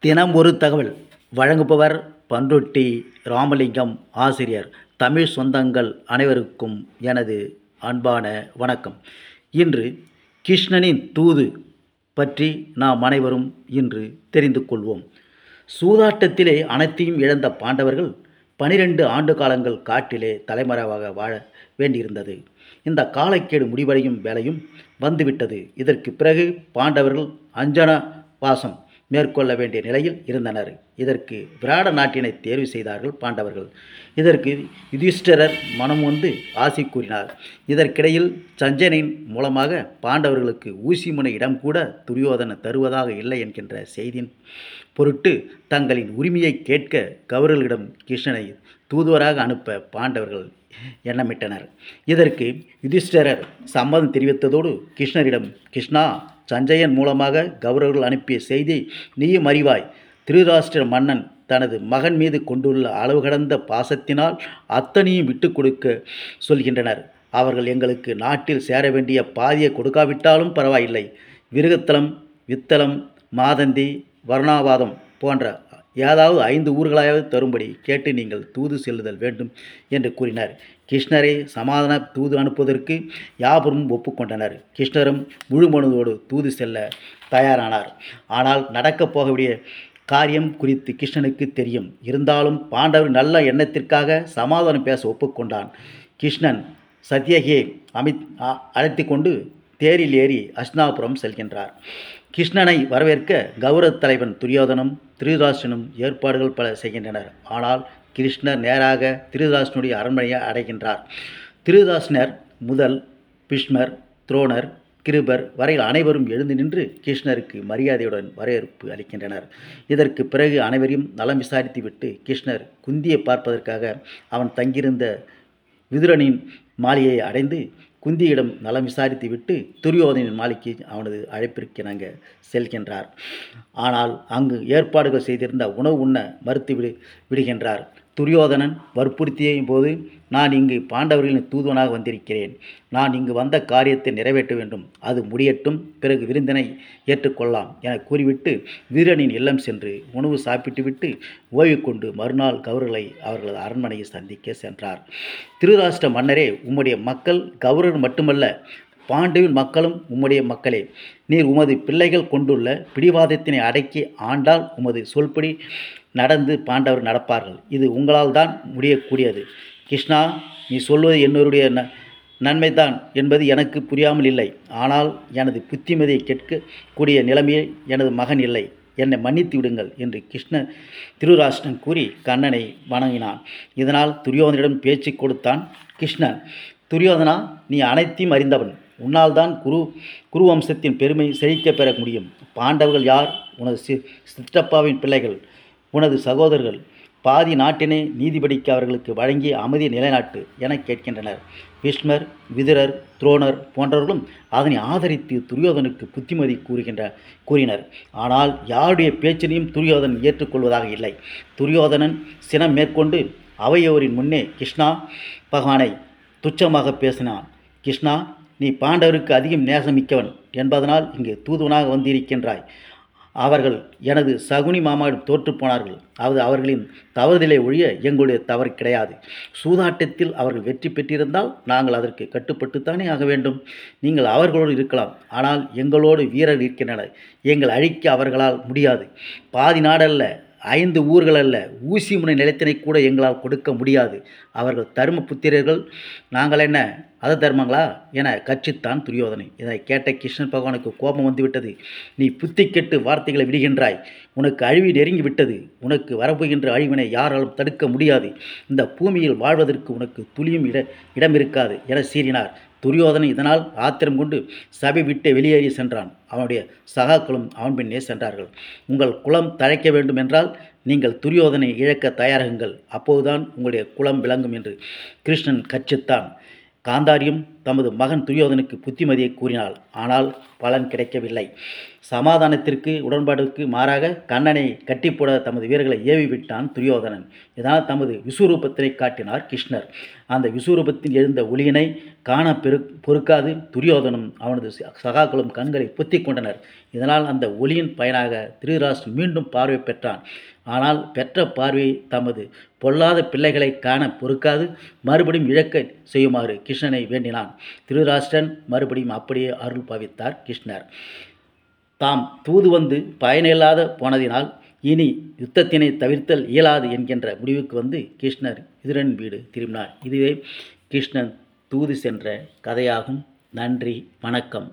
தினம் ஒரு தகவல். வழங்குபவர் பண்ருட்டி ராமலிங்கம் ஆசிரியர். தமிழ் சொந்தங்கள் அனைவருக்கும் எனது அன்பான வணக்கம். இன்று கிருஷ்ணனின் தூது பற்றி நாம் அனைவரும் இன்று தெரிந்து கொள்வோம். சூதாட்டத்திலே அனைத்தையும் இழந்த பாண்டவர்கள் பனிரெண்டு ஆண்டு காலங்கள் காட்டிலே தலைமறைவாக வாழ வேண்டியிருந்தது. இந்த காலக்கேடு முடிவடையும் வேலையும் வந்துவிட்டது. இதற்கு பிறகு பாண்டவர்கள் அஞ்சன வாசம் மேற்கொள்ள வேண்டிய நிலையில் இருந்தனர். இதற்கு விராட நாட்டினை தேர்வு செய்தார்கள் பாண்டவர்கள். இதற்கு யுதிஷ்டரர் மனம் வந்து ஆசி கூறினார். இதற்கிடையில் சஞ்சனின் மூலமாக பாண்டவர்களுக்கு ஊசி முனை இடம் கூட துரியோதன தருவதாக இல்லை என்கின்ற செய்தியின் பொருட்டு தங்களின் உரிமையை கேட்க கௌரவர்களிடம் கிருஷ்ணனை தூதுவராக அனுப்ப பாண்டவர்கள் எண்ணமிட்டனர். இதற்கு யுதிஷ்டரர் சம்மதம் தெரிவித்ததோடு கிருஷ்ணரிடம் கிருஷ்ணா சஞ்சயன் மூலமாக கௌரவர்கள் அனுப்பிய செய்தி நீயும் அறிவாய். திருராஷ்டிர மன்னன் தனது மகன் மீது கொண்டுள்ள அளவு கடந்த பாசத்தினால் அத்தனையும் விட்டு கொடுக்க சொல்கின்றனர். அவர்கள் எங்களுக்கு நாட்டில் சேர வேண்டிய பாதியை கொடுக்காவிட்டாலும் பரவாயில்லை. விருகத்தலம் வித்தலம் மாதந்தி வர்ணாவாதம் போன்ற ஏதாவது ஐந்து ஊர்களாவது தரும்படி கேட்டு நீங்கள் தூது செல்லுதல் வேண்டும் என்று கூறினார். கிருஷ்ணரை சமாதான தூது அனுப்புவதற்கு யாவரும் ஒப்புக்கொண்டனர். கிருஷ்ணரும் முழு மனதோடு தூது செல்ல தயாரானார். ஆனால் நடக்கப் போகக்கூடிய காரியம் குறித்து கிருஷ்ணனுக்கு தெரியும். இருந்தாலும் பாண்டவர் நல்ல எண்ணத்திற்காக சமாதானம் பேச ஒப்புக்கொண்டான். கிருஷ்ணன் சத்யகே அமித் அழைத்து கொண்டு தேரில் ஏறி அஸ்னாபுரம் செல்கின்றார். கிருஷ்ணனை வரவேற்க கௌரவ தலைவன் துரியோதனும் திருதராஷ்டனும் ஏற்பாடுகள் பல செய்கின்றனர். ஆனால் கிருஷ்ணர் நேராக திருதராஷ்டனுடைய அரண்மனையை அடைகின்றார். திருதாஷ்ணர் முதல் பிஷ்மர் துரோணர் கிருபர் வரையில் அனைவரும் எழுந்து நின்று கிருஷ்ணருக்கு மரியாதையுடன் வரவேற்பு அளிக்கின்றனர். இதற்கு பிறகு அனைவரையும் நலம் விசாரித்துவிட்டு கிருஷ்ணர் குந்தியை பார்ப்பதற்காக அவன் தங்கியிருந்த விதுரனின் மாளிகையை அடைந்து குந்தியிடம் நலம் விசாரித்து விட்டு துரியோதனின் மாளிகை அவனது அழைப்பிற்கிணங்க செல்கின்றார். ஆனால் அங்கு ஏற்பாடுகள் செய்திருந்த உணவு உண்ண மறுத்து விடு விடுகின்றார். துரியோதனன் வற்புறுத்திய போது நான் இங்கு பாண்டவர்களின் தூதுவனாக வந்திருக்கிறேன். நான் இங்கு வந்த காரியத்தை நிறைவேற்ற வேண்டும். அது முடியட்டும். பிறகு விருந்தினை ஏற்றுக்கொள்ளலாம் என கூறிவிட்டு வீரனின் இல்லம் சென்று உணவு சாப்பிட்டுவிட்டு ஓய்வு கொண்டு மறுநாள் கௌரவர்களை அவர்களது அரண்மனையை சந்திக்க சென்றார். திருராஷ்டிர மன்னரே உம்முடைய மக்கள் கௌரர் மட்டுமல்ல பாண்டுவின் மக்களும் உம்முடைய மக்களே நீர் உமது பிள்ளைகள் கொண்டுள்ள பிடிவாதத்தினை அடக்கி ஆண்டால் உமது சொல்படி நடந்து பாண்டவர் நடப்பார்கள். இது உங்களால் தான் முடியக்கூடியது. கிருஷ்ணா நீ சொல்வது என்னருடைய ந நன்மைதான் என்பது எனக்கு புரியாமல் இல்லை. ஆனால் எனது புத்திமதியை கேட்கக்கூடிய நிலைமையை எனது மகன் இல்லை. என்னை மன்னித்து விடுங்கள் என்று கிருஷ்ண திருராஷ்டன் கூறி கண்ணனை வணங்கினான். இதனால் துரியோதனிடம் பேச்சு கொடுத்தான் கிருஷ்ணன். துரியோதனா நீ அனைத்தையும் அறிந்தவன். உன்னால் தான் குரு குரு வம்சத்தின் பெருமை செழிக்க பெற முடியும். பாண்டவர்கள் யார்? உனது சி சித்தப்பாவின் பிள்ளைகள் உனது சகோதரர்கள். பாதி நாட்டினை நீதிபடிக்கு அவர்களுக்கு வழங்கி அமைதி நிலைநாட்டு என கேட்கின்றனர். விஷ்ணர் விதுரர் துரோணர் போன்றவர்களும் அதனை ஆதரித்து துரியோதனுக்கு புத்திமதி கூறுகின்ற கூறினர். ஆனால் யாருடைய பேச்சினையும் துரியோதன் ஏற்றுக்கொள்வதாக இல்லை. துரியோதனன் சினம் மேற்கொண்டு அவையோரின் முன்னே கிருஷ்ணா பகவானை துச்சமாக பேசினான். கிருஷ்ணா நீ பாண்டவருக்கு அதிகம் நேசமிக்கவன் என்பதனால் இங்கு தூதுவனாக வந்திருக்கின்றாய். அவர்கள் எனது சகுனி மாமாவிடம் தோற்றுப்போனார்கள் அது அவர்களின் தவறுதலை ஒழிய எங்களுடைய தவறு கிடையாது. சூதாட்டத்தில் அவர்கள் வெற்றி பெற்றிருந்தால் நாங்கள் அதற்கு கட்டுப்பட்டுத்தானே ஆக வேண்டும். நீங்கள் அவர்களோடு இருக்கலாம். ஆனால் எங்களோடு வீரர் இருக்கின்றனர். எங்கள் அழிக்க அவர்களால் முடியாது. பாதி நாடல்ல ஐந்து ஊர்கள் அல்ல ஊசி முனை நிலத்தினை கூட எங்களால் கொடுக்க முடியாது. அவர்கள் தர்ம புத்திரர்கள். நாங்கள் என்ன? அத தர்மங்களா? என கட்சித்தான் துரியோதனை. இதை கேட்ட கிருஷ்ணன் பகவானுக்கு கோபம் வந்துவிட்டது. நீ புத்தி கெட்டு வார்த்தைகளை விடுகின்றாய். உனக்கு அழிவு நெருங்கி விட்டது. உனக்கு வரப்போகின்ற அழிவினை யாராலும் தடுக்க முடியாது. இந்த பூமியில் வாழ்வதற்கு உனக்கு துளியும் இட இடம் இருக்காது என சீறினார். துரியோதனை இதனால் ஆத்திரம் கொண்டு சபை விட்டு வெளியேறி சென்றான். அவனுடைய சகாக்களும் அவன் பின்னே சென்றார்கள். உங்கள் குலம் தழைக்க வேண்டும் என்றால் நீங்கள் துரியோதனை இழக்க தயாராகுங்கள். அப்போதுதான் உங்களுடைய குலம் விளங்கும் என்று கிருஷ்ணன் கச்சித்தான் காந்தாரியும் தமது மகன் துரியோதனுக்கு புத்திமதியை கூறினாள். ஆனால் பலன் கிடைக்கவில்லை. சமாதானத்திற்கு உடன்பாடுக்கு மாறாக கண்ணனை கட்டிப்போட தமது வீரர்களை ஏவி விட்டான் துரியோதனன். இதனால் தமது விஸ்வரூபத்தினை காட்டினார் கிருஷ்ணர். அந்த விஸ்வரூபத்தில் எழுந்த ஒளியினை காண பெரு பொறுக்காது துரியோதனும் அவனது ச- சகாக்களும் கண்களை பொத்திக் கொண்டனர். இதனால் அந்த ஒளியின் பயனாக திருராஸ் மீண்டும் பார்வை பெற்றான். ஆனால் பெற்ற பார்வையை தமது பொல்லாத பிள்ளைகளை காண பொறுக்காது மறுபடியும் இழக்க செய்யுமாறு கிருஷ்ணனை வேண்டினான். திருராஷ்டன் மறுபடியும் அப்படியே அருள் பாவித்தார் கிருஷ்ணர். தாம் தூது வந்து பயனில்லாத போனதினால் இனி யுத்தத்தினை தவிர்த்தல் இயலாது என்கின்ற முடிவுக்கு வந்து கிருஷ்ணர் விதுரன் வீடு திரும்பினார். இதுவே கிருஷ்ணன் தூது சென்ற கதையாகும். நன்றி வணக்கம்.